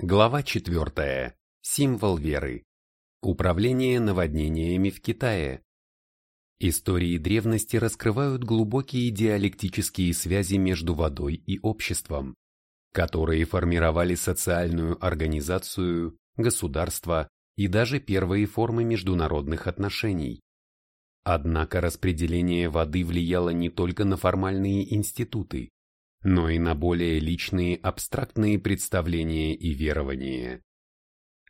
Глава 4. Символ веры. Управление наводнениями в Китае. Истории древности раскрывают глубокие диалектические связи между водой и обществом, которые формировали социальную организацию, государство и даже первые формы международных отношений. Однако распределение воды влияло не только на формальные институты, но и на более личные абстрактные представления и верования.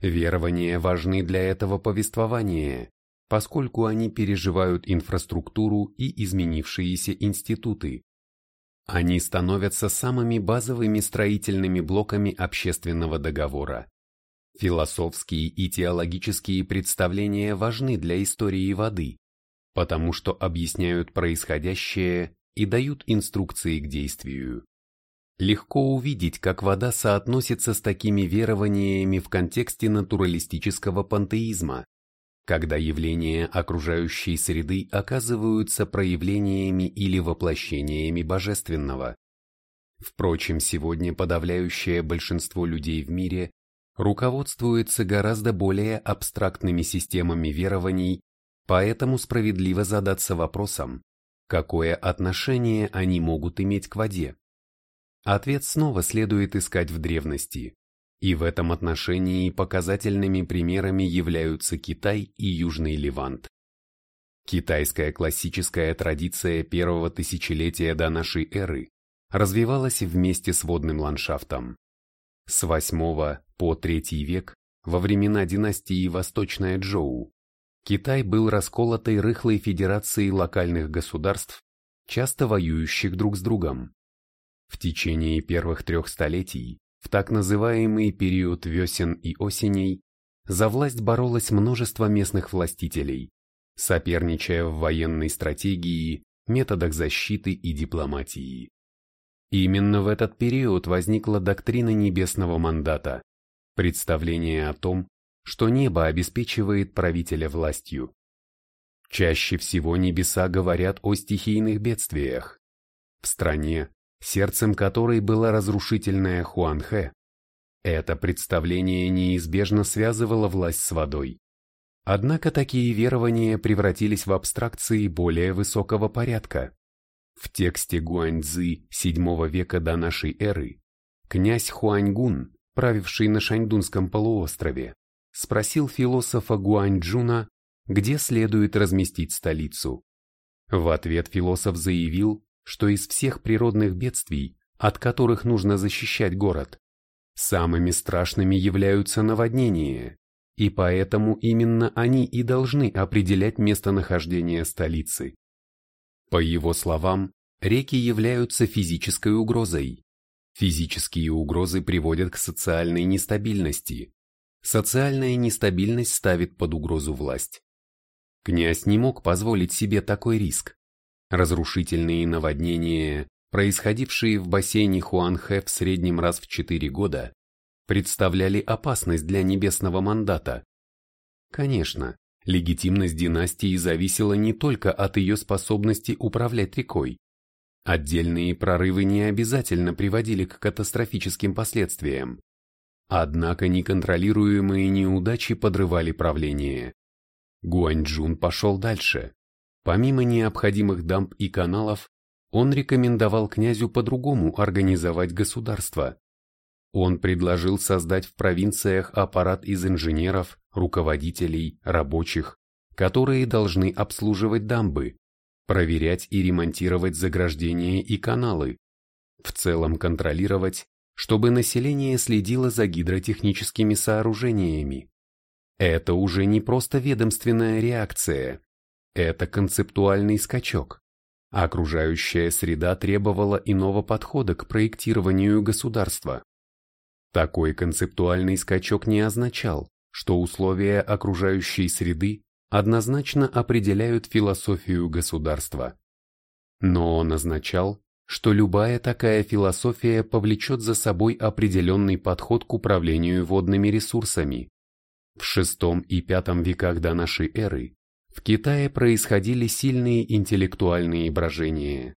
Верования важны для этого повествования, поскольку они переживают инфраструктуру и изменившиеся институты. Они становятся самыми базовыми строительными блоками общественного договора. Философские и теологические представления важны для истории воды, потому что объясняют происходящее и дают инструкции к действию. Легко увидеть, как вода соотносится с такими верованиями в контексте натуралистического пантеизма, когда явления окружающей среды оказываются проявлениями или воплощениями божественного. Впрочем, сегодня подавляющее большинство людей в мире руководствуется гораздо более абстрактными системами верований, поэтому справедливо задаться вопросом, какое отношение они могут иметь к воде. Ответ снова следует искать в древности, и в этом отношении показательными примерами являются Китай и Южный Ливант. Китайская классическая традиция первого тысячелетия до нашей эры развивалась вместе с водным ландшафтом. С 8 по 3 век, во времена династии Восточная Джоу, Китай был расколотой рыхлой федерацией локальных государств, часто воюющих друг с другом. В течение первых трех столетий, в так называемый период весен и осеней, за власть боролось множество местных властителей, соперничая в военной стратегии, методах защиты и дипломатии. Именно в этот период возникла доктрина небесного мандата, представление о том, что небо обеспечивает правителя властью. Чаще всего небеса говорят о стихийных бедствиях. В стране, сердцем которой была разрушительная Хуанхэ, это представление неизбежно связывало власть с водой. Однако такие верования превратились в абстракции более высокого порядка. В тексте Гуаньцзы VII века до нашей эры князь Хуаньгун, правивший на Шаньдунском полуострове, спросил философа Гуаньчжуна, где следует разместить столицу. В ответ философ заявил, что из всех природных бедствий, от которых нужно защищать город, самыми страшными являются наводнения, и поэтому именно они и должны определять местонахождение столицы. По его словам, реки являются физической угрозой. Физические угрозы приводят к социальной нестабильности, Социальная нестабильность ставит под угрозу власть. Князь не мог позволить себе такой риск. Разрушительные наводнения, происходившие в бассейне Хуанхэ в среднем раз в 4 года, представляли опасность для небесного мандата. Конечно, легитимность династии зависела не только от ее способности управлять рекой. Отдельные прорывы не обязательно приводили к катастрофическим последствиям. Однако неконтролируемые неудачи подрывали правление. Гуаньчжун пошел дальше. Помимо необходимых дамб и каналов, он рекомендовал князю по-другому организовать государство. Он предложил создать в провинциях аппарат из инженеров, руководителей, рабочих, которые должны обслуживать дамбы, проверять и ремонтировать заграждения и каналы, в целом контролировать чтобы население следило за гидротехническими сооружениями. Это уже не просто ведомственная реакция, это концептуальный скачок. Окружающая среда требовала иного подхода к проектированию государства. Такой концептуальный скачок не означал, что условия окружающей среды однозначно определяют философию государства. Но он означал, что любая такая философия повлечет за собой определенный подход к управлению водными ресурсами. В VI и V веках до нашей эры в Китае происходили сильные интеллектуальные брожения.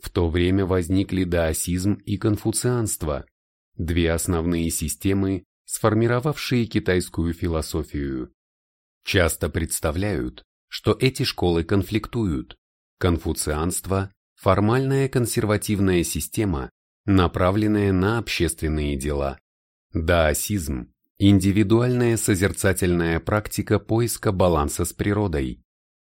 В то время возникли даосизм и конфуцианство, две основные системы, сформировавшие китайскую философию. Часто представляют, что эти школы конфликтуют. Конфуцианство – формальная консервативная система, направленная на общественные дела. Даосизм – индивидуальная созерцательная практика поиска баланса с природой.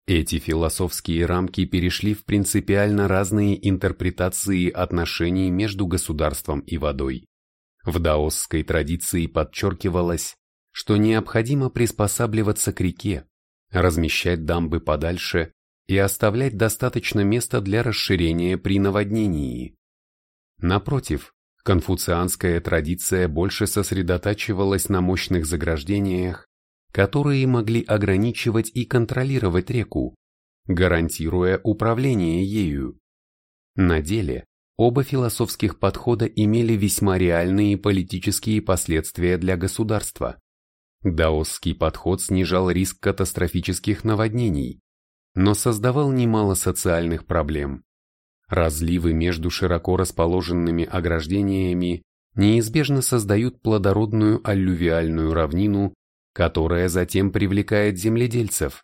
Эти философские рамки перешли в принципиально разные интерпретации отношений между государством и водой. В даосской традиции подчеркивалось, что необходимо приспосабливаться к реке, размещать дамбы подальше и оставлять достаточно места для расширения при наводнении. Напротив, конфуцианская традиция больше сосредотачивалась на мощных заграждениях, которые могли ограничивать и контролировать реку, гарантируя управление ею. На деле, оба философских подхода имели весьма реальные политические последствия для государства. Даосский подход снижал риск катастрофических наводнений, но создавал немало социальных проблем. Разливы между широко расположенными ограждениями неизбежно создают плодородную аллювиальную равнину которая затем привлекает земледельцев.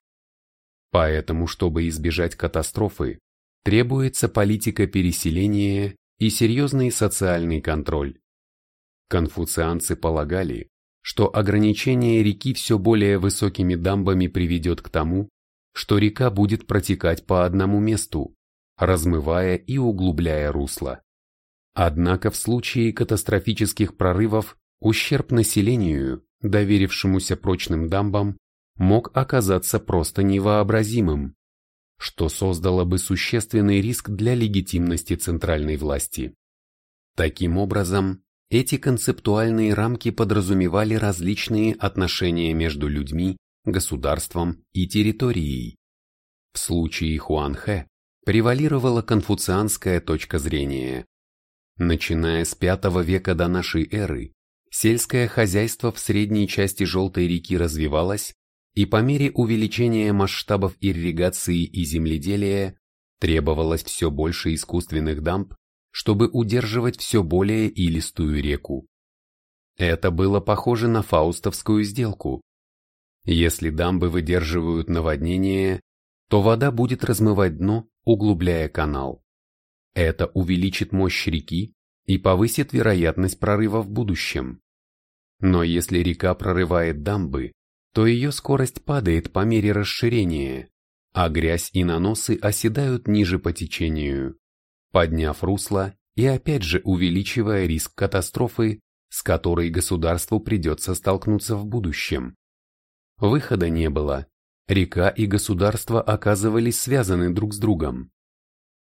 Поэтому, чтобы избежать катастрофы, требуется политика переселения и серьезный социальный контроль. Конфуцианцы полагали, что ограничение реки все более высокими дамбами приведет к тому, что река будет протекать по одному месту, размывая и углубляя русло. Однако в случае катастрофических прорывов ущерб населению доверившемуся прочным дамбам, мог оказаться просто невообразимым, что создало бы существенный риск для легитимности центральной власти. Таким образом, эти концептуальные рамки подразумевали различные отношения между людьми, государством и территорией. В случае Хуанхэ превалировала конфуцианская точка зрения. Начиная с V века до нашей эры, Сельское хозяйство в средней части Желтой реки развивалось, и по мере увеличения масштабов ирригации и земледелия требовалось все больше искусственных дамб, чтобы удерживать все более илистую реку. Это было похоже на фаустовскую сделку. Если дамбы выдерживают наводнение, то вода будет размывать дно, углубляя канал. Это увеличит мощь реки и повысит вероятность прорыва в будущем. Но если река прорывает дамбы, то ее скорость падает по мере расширения, а грязь и наносы оседают ниже по течению, подняв русло и опять же увеличивая риск катастрофы, с которой государству придется столкнуться в будущем. Выхода не было, река и государство оказывались связаны друг с другом.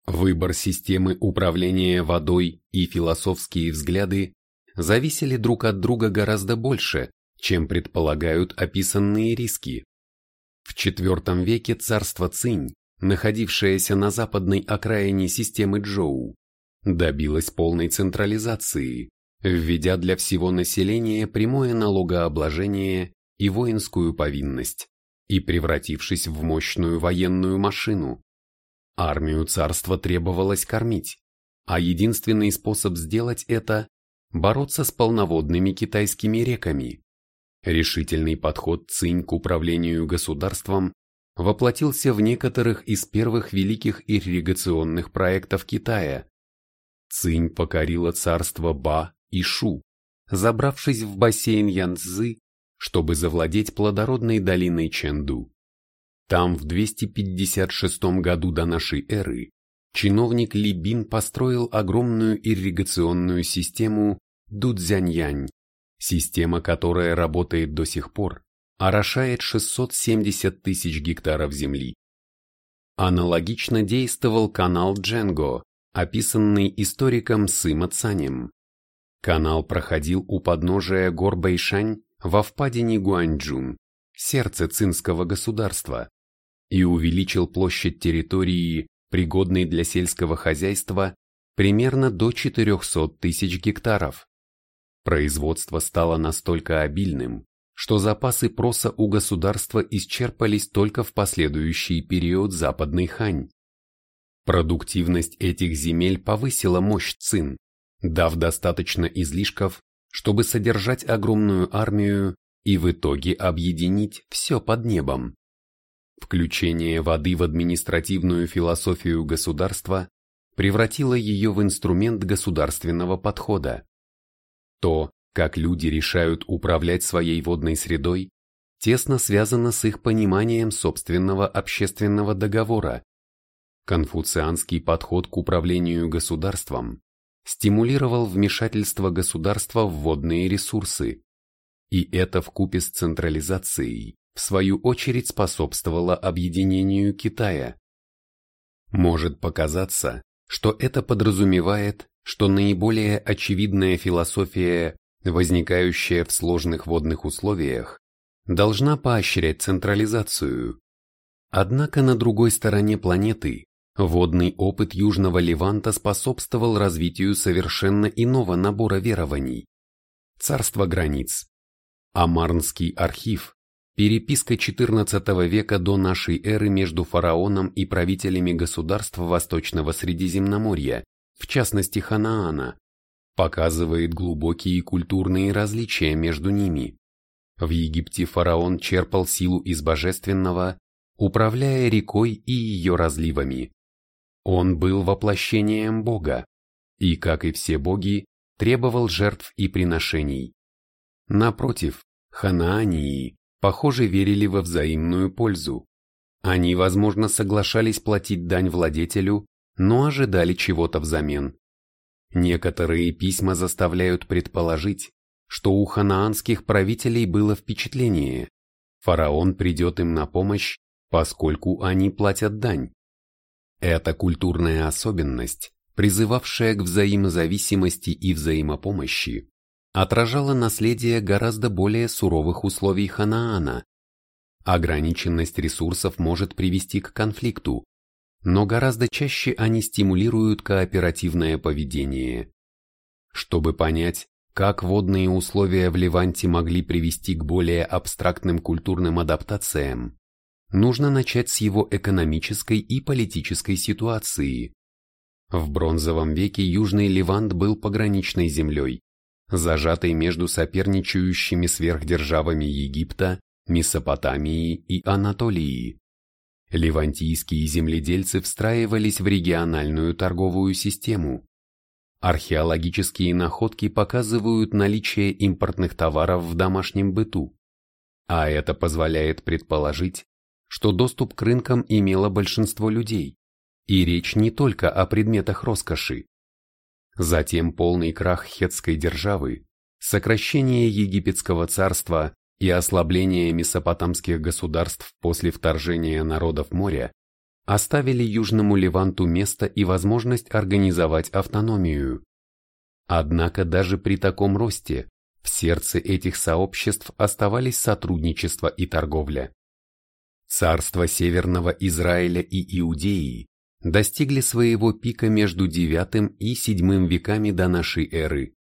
Выбор системы управления водой и философские взгляды зависели друг от друга гораздо больше, чем предполагают описанные риски. В IV веке царство Цинь, находившееся на западной окраине системы Джоу, добилось полной централизации, введя для всего населения прямое налогообложение и воинскую повинность, и превратившись в мощную военную машину. Армию царства требовалось кормить, а единственный способ сделать это – бороться с полноводными китайскими реками. Решительный подход Цинь к управлению государством воплотился в некоторых из первых великих ирригационных проектов Китая. Цинь покорила царство Ба и Шу, забравшись в бассейн Янцзы, чтобы завладеть плодородной долиной Чэнду. Там в 256 году до нашей эры чиновник Ли Бин построил огромную ирригационную систему Дудзяньянь, система, которая работает до сих пор, орошает 670 тысяч гектаров земли. Аналогично действовал канал Дженго, описанный историком Сыма Цанем. Канал проходил у подножия гор Бэйшань во впадине Гуанчжун, сердце цинского государства, и увеличил площадь территории, пригодной для сельского хозяйства, примерно до 400 тысяч гектаров. Производство стало настолько обильным, что запасы проса у государства исчерпались только в последующий период Западной Хань. Продуктивность этих земель повысила мощь цин, дав достаточно излишков, чтобы содержать огромную армию и в итоге объединить все под небом. Включение воды в административную философию государства превратило ее в инструмент государственного подхода. То, как люди решают управлять своей водной средой, тесно связано с их пониманием собственного общественного договора. Конфуцианский подход к управлению государством стимулировал вмешательство государства в водные ресурсы, и это вкупе с централизацией, в свою очередь способствовало объединению Китая. Может показаться, что это подразумевает, что наиболее очевидная философия, возникающая в сложных водных условиях, должна поощрять централизацию. Однако на другой стороне планеты водный опыт Южного Леванта способствовал развитию совершенно иного набора верований. Царство границ. Амарнский архив, переписка XIV века до нашей эры между фараоном и правителями государств Восточного Средиземноморья, в частности Ханаана, показывает глубокие культурные различия между ними. В Египте фараон черпал силу из божественного, управляя рекой и ее разливами. Он был воплощением Бога, и, как и все боги, требовал жертв и приношений. Напротив, ханаании, похоже, верили во взаимную пользу. Они, возможно, соглашались платить дань владетелю, но ожидали чего-то взамен. Некоторые письма заставляют предположить, что у ханаанских правителей было впечатление, фараон придет им на помощь, поскольку они платят дань. Эта культурная особенность, призывавшая к взаимозависимости и взаимопомощи, отражала наследие гораздо более суровых условий Ханаана. Ограниченность ресурсов может привести к конфликту, но гораздо чаще они стимулируют кооперативное поведение. Чтобы понять, как водные условия в Ливанте могли привести к более абстрактным культурным адаптациям? Нужно начать с его экономической и политической ситуации. В бронзовом веке Южный Ливант был пограничной землей, зажатой между соперничающими сверхдержавами Египта, Месопотамии и Анатолии. Ливантийские земледельцы встраивались в региональную торговую систему, Археологические находки показывают наличие импортных товаров в домашнем быту, а это позволяет предположить, что доступ к рынкам имело большинство людей, и речь не только о предметах роскоши. Затем полный крах хетской державы, сокращение египетского царства и ослабление месопотамских государств после вторжения народов моря оставили Южному Леванту место и возможность организовать автономию. Однако даже при таком росте в сердце этих сообществ оставались сотрудничество и торговля. Царства Северного Израиля и Иудеи достигли своего пика между IX и VII веками до нашей эры.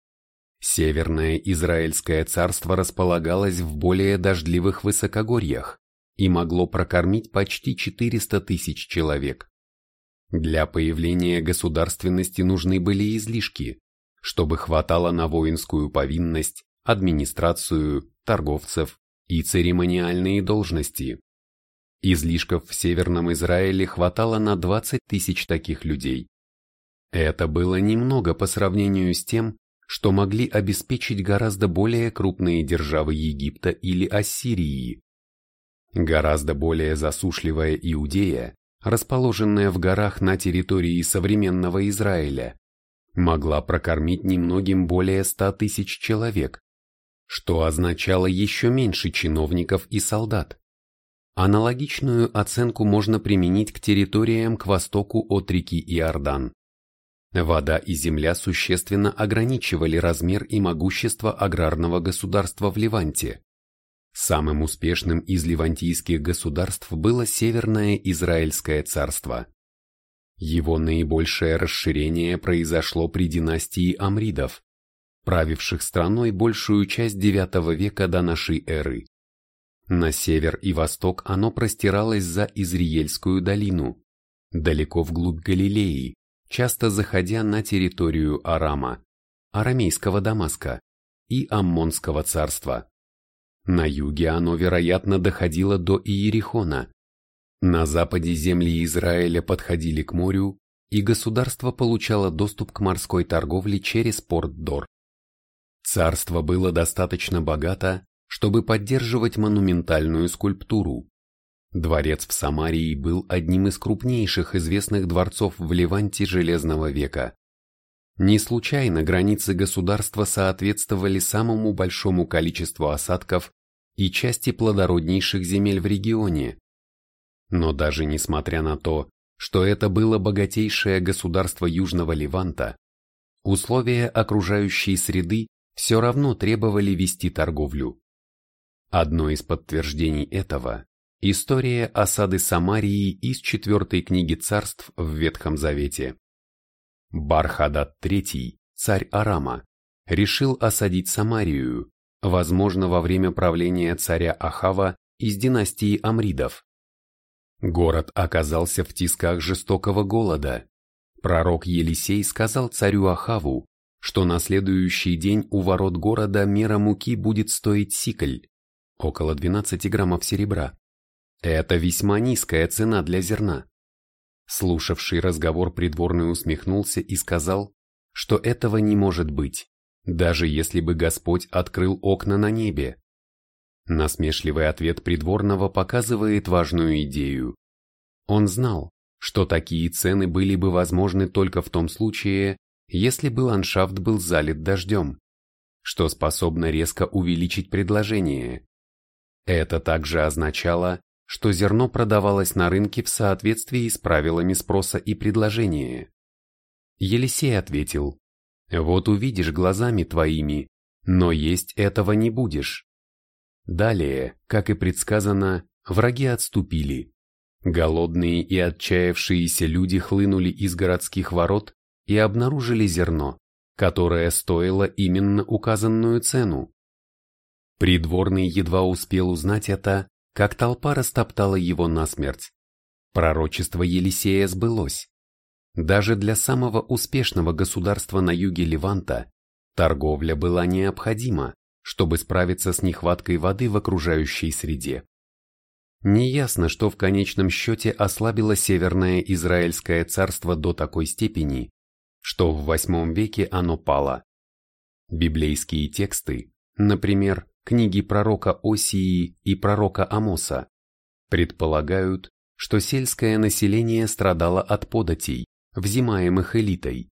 Северное Израильское царство располагалось в более дождливых высокогорьях, и могло прокормить почти 400 тысяч человек. Для появления государственности нужны были излишки, чтобы хватало на воинскую повинность, администрацию, торговцев и церемониальные должности. Излишков в Северном Израиле хватало на 20 тысяч таких людей. Это было немного по сравнению с тем, что могли обеспечить гораздо более крупные державы Египта или Ассирии. Гораздо более засушливая Иудея, расположенная в горах на территории современного Израиля, могла прокормить немногим более ста тысяч человек, что означало еще меньше чиновников и солдат. Аналогичную оценку можно применить к территориям к востоку от реки Иордан. Вода и земля существенно ограничивали размер и могущество аграрного государства в Ливанте. Самым успешным из ливантийских государств было Северное Израильское царство. Его наибольшее расширение произошло при династии Амридов, правивших страной большую часть IX века до нашей эры. На север и восток оно простиралось за Изриельскую долину, далеко вглубь Галилеи, часто заходя на территорию Арама, арамейского Дамаска, и Аммонского царства. На юге оно, вероятно, доходило до Иерихона. На западе земли Израиля подходили к морю, и государство получало доступ к морской торговле через порт Дор. Царство было достаточно богато, чтобы поддерживать монументальную скульптуру. Дворец в Самарии был одним из крупнейших известных дворцов в Ливанте Железного века. Не случайно границы государства соответствовали самому большому количеству осадков и части плодороднейших земель в регионе. Но даже несмотря на то, что это было богатейшее государство Южного Ливанта, условия окружающей среды все равно требовали вести торговлю. Одно из подтверждений этого – история осады Самарии из четвертой книги царств в Ветхом Завете. Бархадат III, царь Арама, решил осадить Самарию, возможно, во время правления царя Ахава из династии Амридов. Город оказался в тисках жестокого голода. Пророк Елисей сказал царю Ахаву, что на следующий день у ворот города мера муки будет стоить сикль, около 12 граммов серебра. Это весьма низкая цена для зерна. Слушавший разговор придворный усмехнулся и сказал, что этого не может быть, даже если бы Господь открыл окна на небе. Насмешливый ответ придворного показывает важную идею. Он знал, что такие цены были бы возможны только в том случае, если бы ландшафт был залит дождем, что способно резко увеличить предложение. Это также означало, что зерно продавалось на рынке в соответствии с правилами спроса и предложения. Елисей ответил, «Вот увидишь глазами твоими, но есть этого не будешь». Далее, как и предсказано, враги отступили. Голодные и отчаявшиеся люди хлынули из городских ворот и обнаружили зерно, которое стоило именно указанную цену. Придворный едва успел узнать это, как толпа растоптала его насмерть. Пророчество Елисея сбылось. Даже для самого успешного государства на юге Леванта торговля была необходима, чтобы справиться с нехваткой воды в окружающей среде. Неясно, что в конечном счете ослабило Северное Израильское царство до такой степени, что в VIII веке оно пало. Библейские тексты, например, книги пророка Осии и пророка Амоса, предполагают, что сельское население страдало от податей, взимаемых элитой.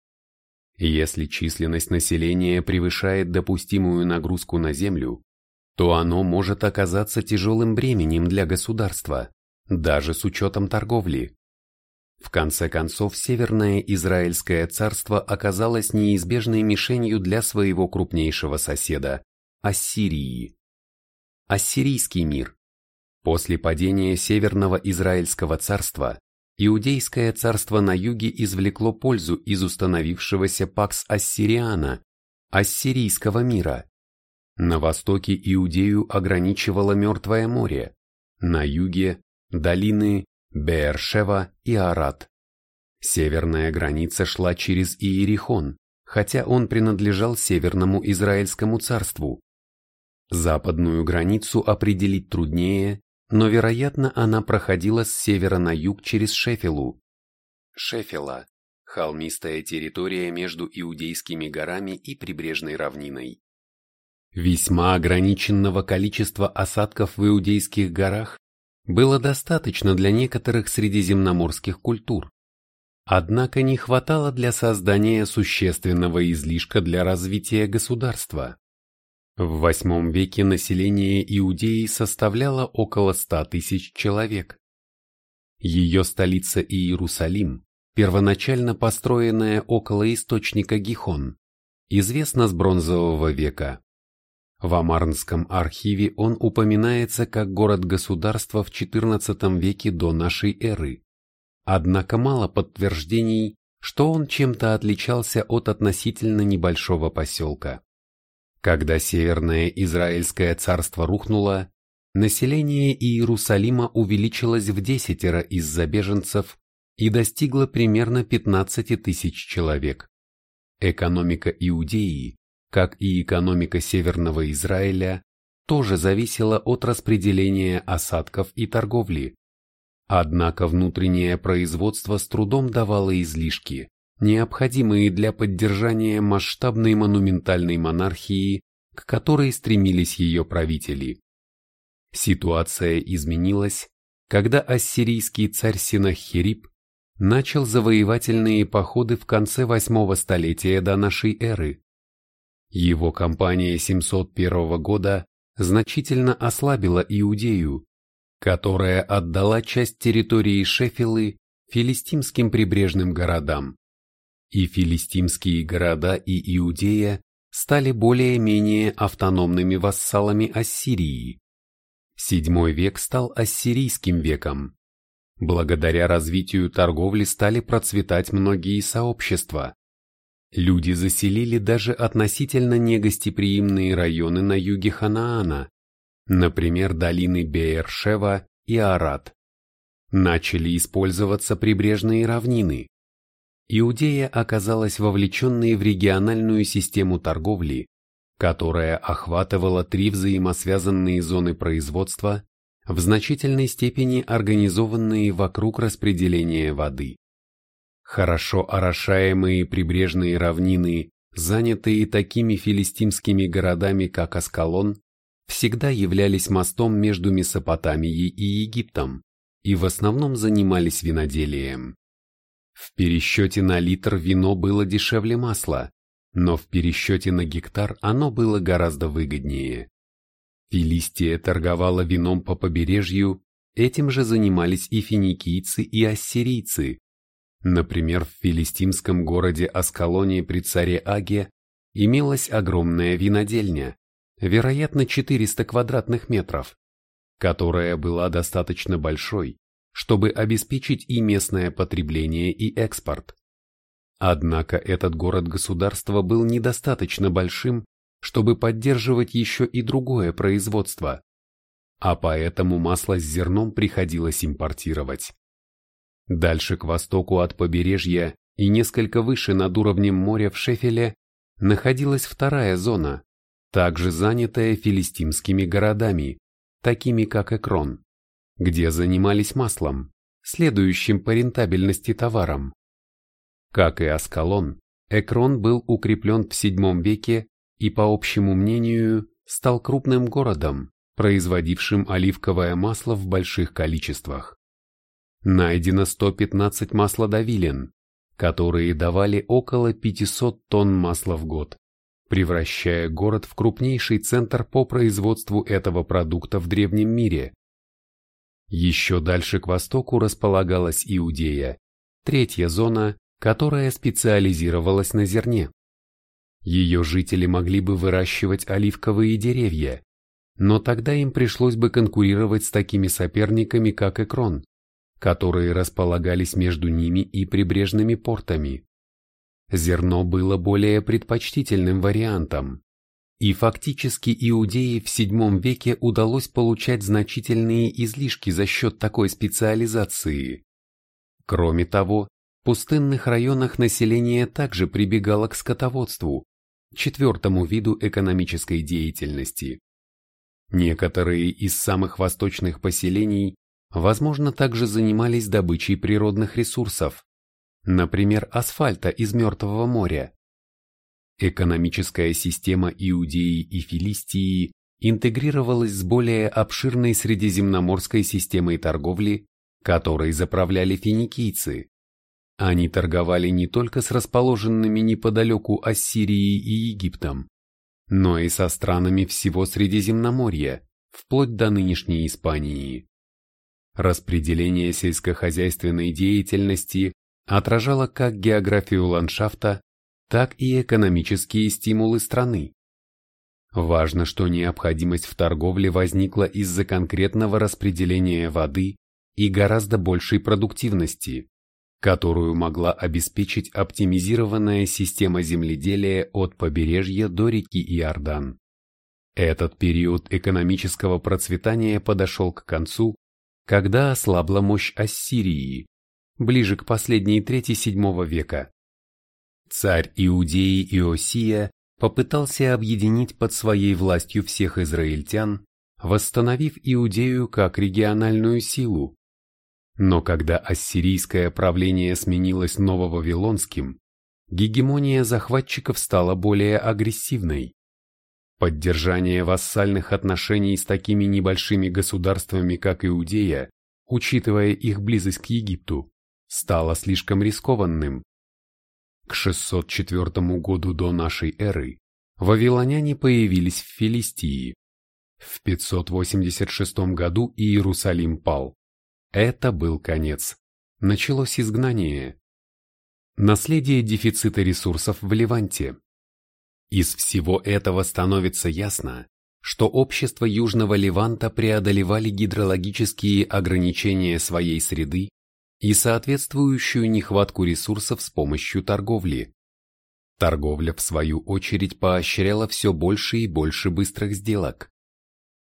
Если численность населения превышает допустимую нагрузку на землю, то оно может оказаться тяжелым бременем для государства, даже с учетом торговли. В конце концов, Северное Израильское царство оказалось неизбежной мишенью для своего крупнейшего соседа Ассирии. Ассирийский мир. После падения Северного Израильского царства, Иудейское царство на юге извлекло пользу из установившегося Пакс Ассириана, Ассирийского мира. На востоке Иудею ограничивало Мертвое море, на юге – долины Беершева и Арат. Северная граница шла через Иерихон, хотя он принадлежал Северному Израильскому царству. Западную границу определить труднее, но, вероятно, она проходила с севера на юг через Шефелу. Шефела – холмистая территория между Иудейскими горами и прибрежной равниной. Весьма ограниченного количества осадков в Иудейских горах было достаточно для некоторых средиземноморских культур. Однако не хватало для создания существенного излишка для развития государства. В VIII веке население Иудеи составляло около 100 тысяч человек. Ее столица Иерусалим, первоначально построенная около источника Гихон, известна с бронзового века. В Амарнском архиве он упоминается как город-государство в XIV веке до нашей эры. Однако мало подтверждений, что он чем-то отличался от относительно небольшого поселка. Когда Северное Израильское царство рухнуло, население Иерусалима увеличилось в десятеро из-за беженцев и достигло примерно 15 тысяч человек. Экономика Иудеи, как и экономика Северного Израиля, тоже зависела от распределения осадков и торговли. Однако внутреннее производство с трудом давало излишки, необходимые для поддержания масштабной монументальной монархии, к которой стремились ее правители. Ситуация изменилась, когда ассирийский царь Синаххериб начал завоевательные походы в конце восьмого столетия до нашей эры. Его кампания 701 года значительно ослабила Иудею, которая отдала часть территории Шефилы филистимским прибрежным городам. И филистимские города и Иудея стали более-менее автономными вассалами Ассирии. Седьмой век стал ассирийским веком. Благодаря развитию торговли стали процветать многие сообщества. Люди заселили даже относительно негостеприимные районы на юге Ханаана, например, долины Беершева и Арат. Начали использоваться прибрежные равнины. Иудея оказалась вовлеченной в региональную систему торговли, которая охватывала три взаимосвязанные зоны производства, в значительной степени организованные вокруг распределения воды. Хорошо орошаемые прибрежные равнины, занятые такими филистимскими городами, как Аскалон, всегда являлись мостом между Месопотамией и Египтом и в основном занимались виноделием. В пересчете на литр вино было дешевле масла, но в пересчете на гектар оно было гораздо выгоднее. Филистия торговала вином по побережью, этим же занимались и финикийцы, и ассирийцы. Например, в филистимском городе Аскалоне при царе Аге имелась огромная винодельня, вероятно 400 квадратных метров, которая была достаточно большой, чтобы обеспечить и местное потребление, и экспорт. Однако этот город-государство был недостаточно большим, чтобы поддерживать еще и другое производство, а поэтому масло с зерном приходилось импортировать. Дальше к востоку от побережья и несколько выше над уровнем моря в Шефеле находилась вторая зона, также занятая филистимскими городами, такими как Экрон, где занимались маслом, следующим по рентабельности товаром. Как и Аскалон, Экрон был укреплен в VII веке и, по общему мнению, стал крупным городом, производившим оливковое масло в больших количествах. Найдено 115 маслодавилен, которые давали около 500 тонн масла в год, превращая город в крупнейший центр по производству этого продукта в древнем мире. Еще дальше к востоку располагалась Иудея, третья зона, которая специализировалась на зерне. Ее жители могли бы выращивать оливковые деревья, но тогда им пришлось бы конкурировать с такими соперниками, как Экрон, которые располагались между ними и прибрежными портами. Зерно было более предпочтительным вариантом, и фактически иудеи в VII веке удалось получать значительные излишки за счет такой специализации. Кроме того, пустынных районах население также прибегало к скотоводству, четвертому виду экономической деятельности. Некоторые из самых восточных поселений, возможно, также занимались добычей природных ресурсов, например, асфальта из Мертвого моря. Экономическая система Иудеи и Филистии интегрировалась с более обширной средиземноморской системой торговли, которой заправляли финикийцы. Они торговали не только с расположенными неподалеку Ассирией и Египтом, но и со странами всего Средиземноморья, вплоть до нынешней Испании. Распределение сельскохозяйственной деятельности отражало как географию ландшафта, так и экономические стимулы страны. Важно, что необходимость в торговле возникла из-за конкретного распределения воды и гораздо большей продуктивности которую могла обеспечить оптимизированная система земледелия от побережья до реки Иордан. Этот период экономического процветания подошел к концу, когда ослабла мощь Ассирии, ближе к последней трети VII века. Царь Иудеи Иосия попытался объединить под своей властью всех израильтян, восстановив Иудею как региональную силу. Но когда ассирийское правление сменилось нововавилонским, гегемония захватчиков стала более агрессивной. Поддержание вассальных отношений с такими небольшими государствами, как Иудея, учитывая их близость к Египту, стало слишком рискованным. К 604 году до нашей эры вавилоняне появились в Филистии. В 586 году Иерусалим пал. Это был конец. Началось изгнание. Наследие дефицита ресурсов в Леванте. Из всего этого становится ясно, что общества Южного Леванта преодолевали гидрологические ограничения своей среды и соответствующую нехватку ресурсов с помощью торговли. Торговля, в свою очередь, поощряла все больше и больше быстрых сделок.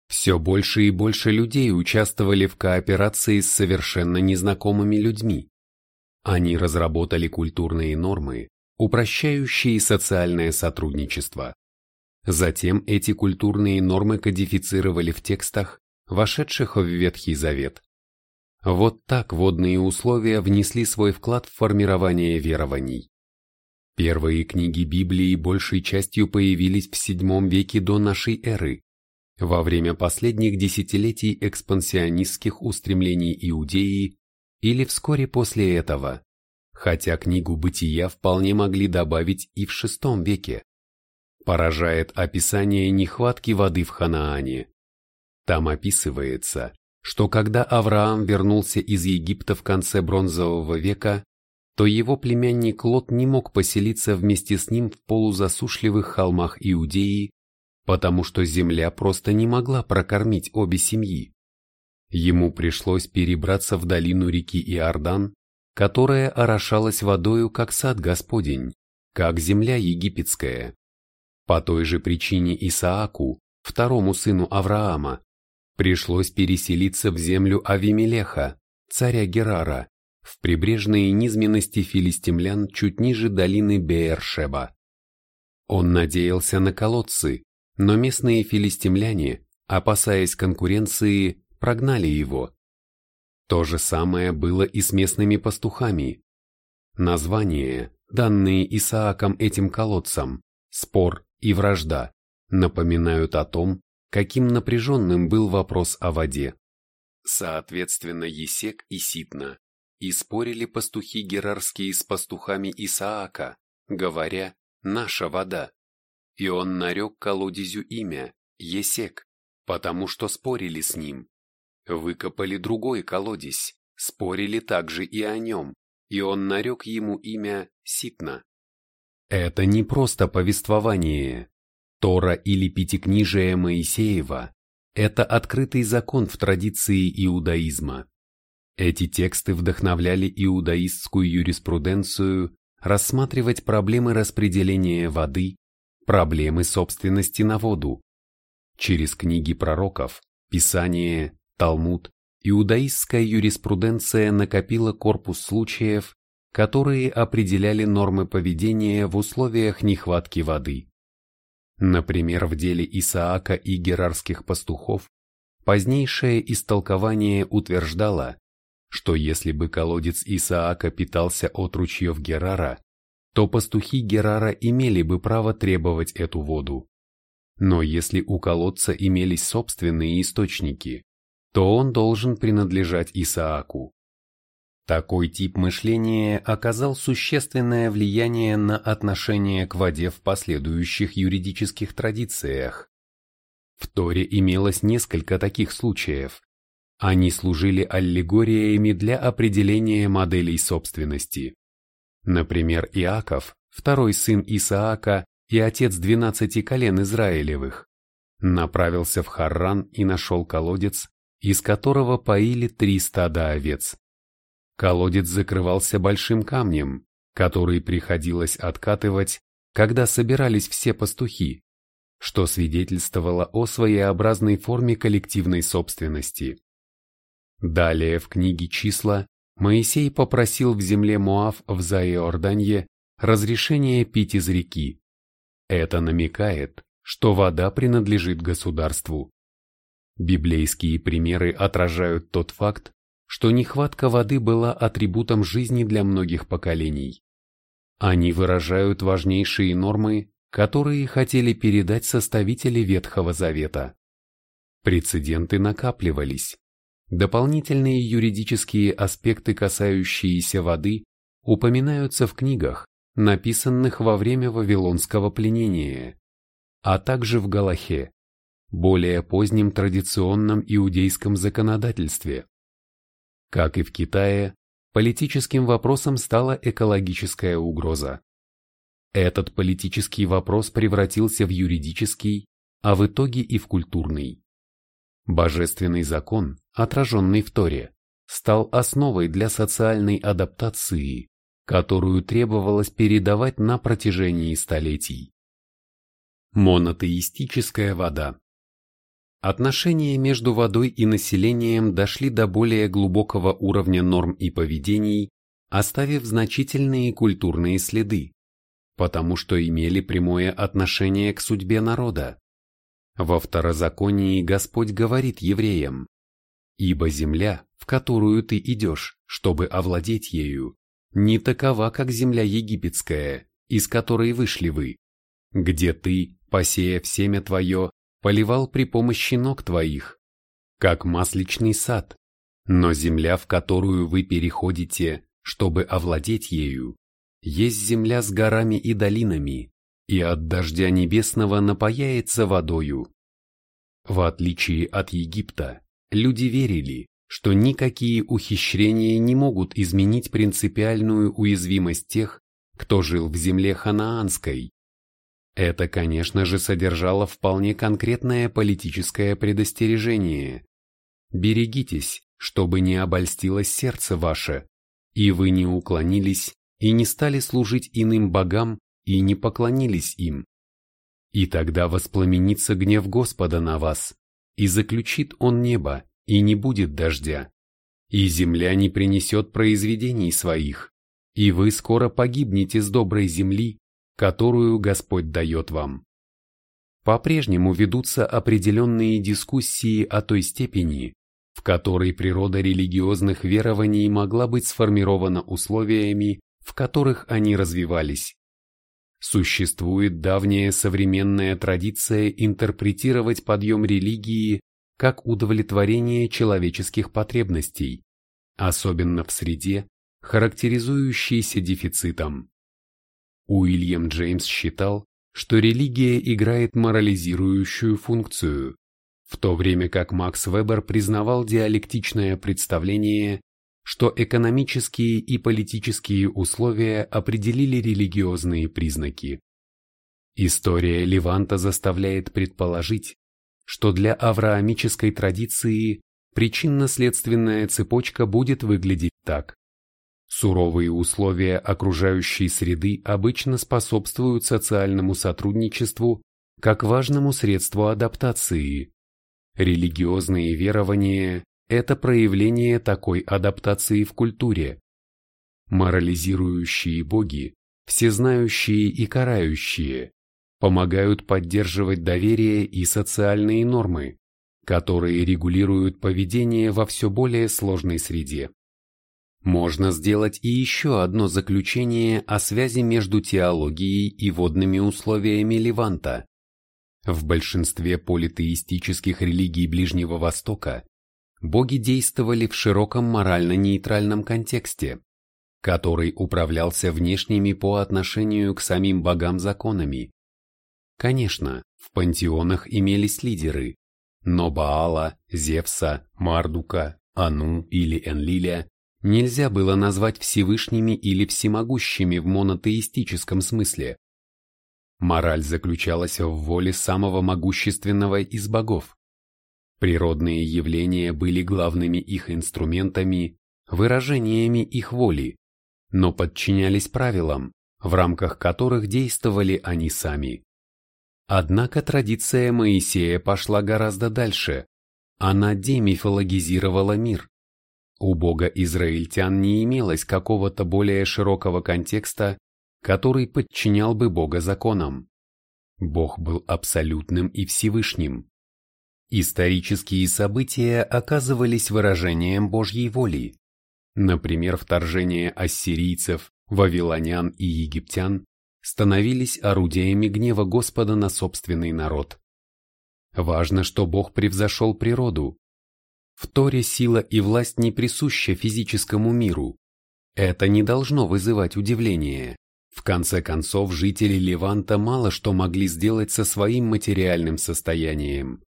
Все больше и больше людей участвовали в кооперации с совершенно незнакомыми людьми. Они разработали культурные нормы, упрощающие социальное сотрудничество. Затем эти культурные нормы кодифицировали в текстах, вошедших в Ветхий Завет. Вот так водные условия внесли свой вклад в формирование верований. Первые книги Библии большей частью появились в VII веке до нашей эры, во время последних десятилетий экспансионистских устремлений Иудеи или вскоре после этого, хотя книгу «Бытия» вполне могли добавить и в VI веке. Поражает описание нехватки воды в Ханаане. Там описывается, что когда Авраам вернулся из Египта в конце бронзового века, то его племянник Лот не мог поселиться вместе с ним в полузасушливых холмах Иудеи, потому что земля просто не могла прокормить обе семьи. Ему пришлось перебраться в долину реки Иордан, которая орошалась водою, как сад Господень, как земля египетская. По той же причине Исааку, второму сыну Авраама, пришлось переселиться в землю Авимелеха, царя Герара, в прибрежные низменности филистимлян чуть ниже долины Беершеба. Он надеялся на колодцы, но местные филистимляне, опасаясь конкуренции, прогнали его. То же самое было и с местными пастухами. Названия, данные Исааком этим колодцам, спор и вражда, напоминают о том, каким напряженным был вопрос о воде. Соответственно, Есек и Ситна и спорили пастухи герарские с пастухами Исаака, говоря «наша вода». И он нарек колодезю имя Есек, потому что спорили с ним. Выкопали другой колодезь, спорили также и о нем, и он нарек ему имя Ситна. Это не просто повествование, Тора или Пятикнижие Моисеева – это открытый закон в традиции иудаизма. Эти тексты вдохновляли иудаистскую юриспруденцию рассматривать проблемы распределения воды, проблемы собственности на воду. Через книги пророков, Писание, Талмуд, иудаистская юриспруденция накопила корпус случаев, которые определяли нормы поведения в условиях нехватки воды. Например, в деле Исаака и герарских пастухов позднейшее истолкование утверждало, что если бы колодец Исаака питался от ручьев Герара, то пастухи Герара имели бы право требовать эту воду. Но если у колодца имелись собственные источники, то он должен принадлежать Исааку. Такой тип мышления оказал существенное влияние на отношение к воде в последующих юридических традициях. В Торе имелось несколько таких случаев. Они служили аллегориями для определения моделей собственности. Например, Иаков, второй сын Исаака и отец двенадцати колен Израилевых, направился в Харран и нашел колодец, из которого поили три стада овец. Колодец закрывался большим камнем, который приходилось откатывать, когда собирались все пастухи, что свидетельствовало о своеобразной форме коллективной собственности. Далее в книге «Числа» Моисей попросил в земле Моав в Заиорданье разрешение пить из реки. Это намекает, что вода принадлежит государству. Библейские примеры отражают тот факт, что нехватка воды была атрибутом жизни для многих поколений. Они выражают важнейшие нормы, которые хотели передать составители Ветхого Завета. Прецеденты накапливались. Дополнительные юридические аспекты, касающиеся воды, упоминаются в книгах, написанных во время Вавилонского пленения, а также в Галахе, более позднем традиционном иудейском законодательстве. Как и в Китае, политическим вопросом стала экологическая угроза. Этот политический вопрос превратился в юридический, а в итоге и в культурный. Божественный закон, отраженный в Торе, стал основой для социальной адаптации, которую требовалось передавать на протяжении столетий. Монотеистическая вода Отношения между водой и населением дошли до более глубокого уровня норм и поведений, оставив значительные культурные следы, потому что имели прямое отношение к судьбе народа. Во второзаконии Господь говорит евреям, «Ибо земля, в которую ты идешь, чтобы овладеть ею, не такова, как земля египетская, из которой вышли вы, где ты, посеяв семя твое, поливал при помощи ног твоих, как масличный сад, но земля, в которую вы переходите, чтобы овладеть ею, есть земля с горами и долинами, и от дождя небесного напаяется водою. В отличие от Египта, люди верили, что никакие ухищрения не могут изменить принципиальную уязвимость тех, кто жил в земле ханаанской, это, конечно же, содержало вполне конкретное политическое предостережение. Берегитесь, чтобы не обольстилось сердце ваше, и вы не уклонились и не стали служить иным богам и не поклонились им. И тогда воспламенится гнев Господа на вас, и заключит он небо, и не будет дождя, и земля не принесет произведений своих, и вы скоро погибнете с доброй земли, которую Господь дает вам. По-прежнему ведутся определенные дискуссии о той степени, в которой природа религиозных верований могла быть сформирована условиями, в которых они развивались. Существует давняя современная традиция интерпретировать подъем религии как удовлетворение человеческих потребностей, особенно в среде, характеризующейся дефицитом. Уильям Джеймс считал, что религия играет морализирующую функцию, в то время как Макс Вебер признавал диалектичное представление, что экономические и политические условия определили религиозные признаки. История Леванта заставляет предположить, что для авраамической традиции причинно-следственная цепочка будет выглядеть так. Суровые условия окружающей среды обычно способствуют социальному сотрудничеству как важному средству адаптации. Религиозные верования – это проявление такой адаптации в культуре. Морализирующие боги, всезнающие и карающие, помогают поддерживать доверие и социальные нормы, которые регулируют поведение во все более сложной среде. Можно сделать и еще одно заключение о связи между теологией и водными условиями Леванта. В большинстве политеистических религий Ближнего Востока боги действовали в широком морально-нейтральном контексте, который управлялся внешними по отношению к самим богам законами. Конечно, в пантеонах имелись лидеры, но Баала, Зевса, Мардука, Ану или Энлиля нельзя было назвать Всевышними или всемогущими в монотеистическом смысле. Мораль заключалась в воле самого могущественного из богов. Природные явления были главными их инструментами, выражениями их воли, но подчинялись правилам, в рамках которых действовали они сами. Однако традиция Моисея пошла гораздо дальше. Она демифологизировала мир, у бога израильтян не имелось какого-то более широкого контекста, который подчинял бы бога законам. Бог был абсолютным и Всевышним. Исторические события оказывались выражением Божьей воли. Например, вторжение ассирийцев, вавилонян и египтян становились орудиями гнева Господа на собственный народ. Важно, что Бог превзошел природу. В Торе сила и власть не присуща физическому миру. Это не должно вызывать удивление. В конце концов, жители Леванта мало что могли сделать со своим материальным состоянием.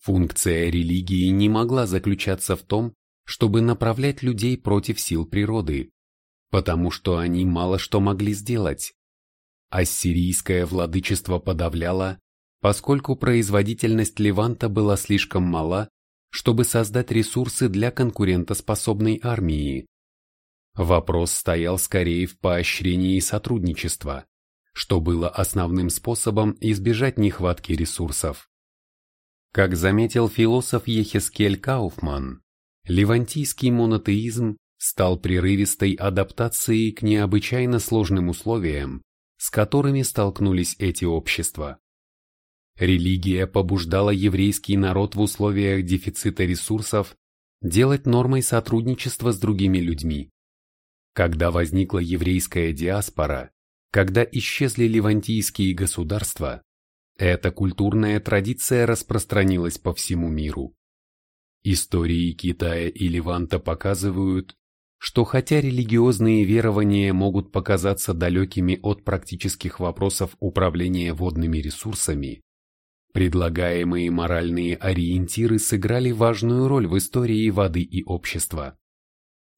Функция религии не могла заключаться в том, чтобы направлять людей против сил природы, потому что они мало что могли сделать. Ассирийское владычество подавляло, поскольку производительность Леванта была слишком мала, чтобы создать ресурсы для конкурентоспособной армии. Вопрос стоял скорее в поощрении сотрудничества, что было основным способом избежать нехватки ресурсов. Как заметил философ Ехескель Кауфман, левантийский монотеизм стал прерывистой адаптацией к необычайно сложным условиям, с которыми столкнулись эти общества. Религия побуждала еврейский народ в условиях дефицита ресурсов делать нормой сотрудничество с другими людьми. Когда возникла еврейская диаспора, когда исчезли левантийские государства, эта культурная традиция распространилась по всему миру. Истории Китая и Леванта показывают, что хотя религиозные верования могут показаться далекими от практических вопросов управления водными ресурсами, предлагаемые моральные ориентиры сыграли важную роль в истории воды и общества.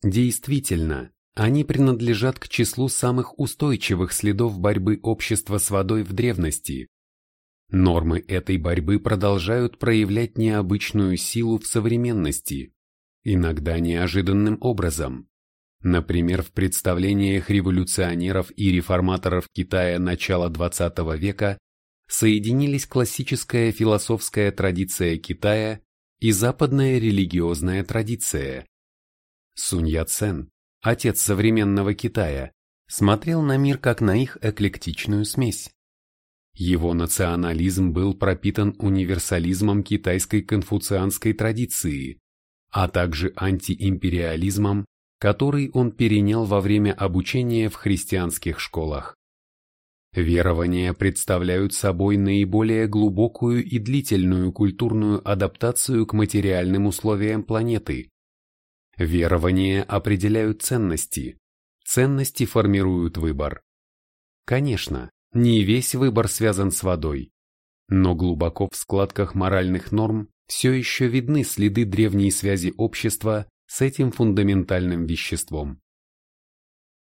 Действительно, они принадлежат к числу самых устойчивых следов борьбы общества с водой в древности, Нормы этой борьбы продолжают проявлять необычную силу в современности, иногда неожиданным образом. Например, в представлениях революционеров и реформаторов Китая начала XX века соединились классическая философская традиция Китая и западная религиозная традиция. Сунь Яцен, отец современного Китая, смотрел на мир как на их эклектичную смесь. Его национализм был пропитан универсализмом китайской конфуцианской традиции, а также антиимпериализмом, который он перенял во время обучения в христианских школах. Верования представляют собой наиболее глубокую и длительную культурную адаптацию к материальным условиям планеты. Верования определяют ценности, ценности формируют выбор. Конечно, не весь выбор связан с водой. Но глубоко в складках моральных норм все еще видны следы древней связи общества с этим фундаментальным веществом.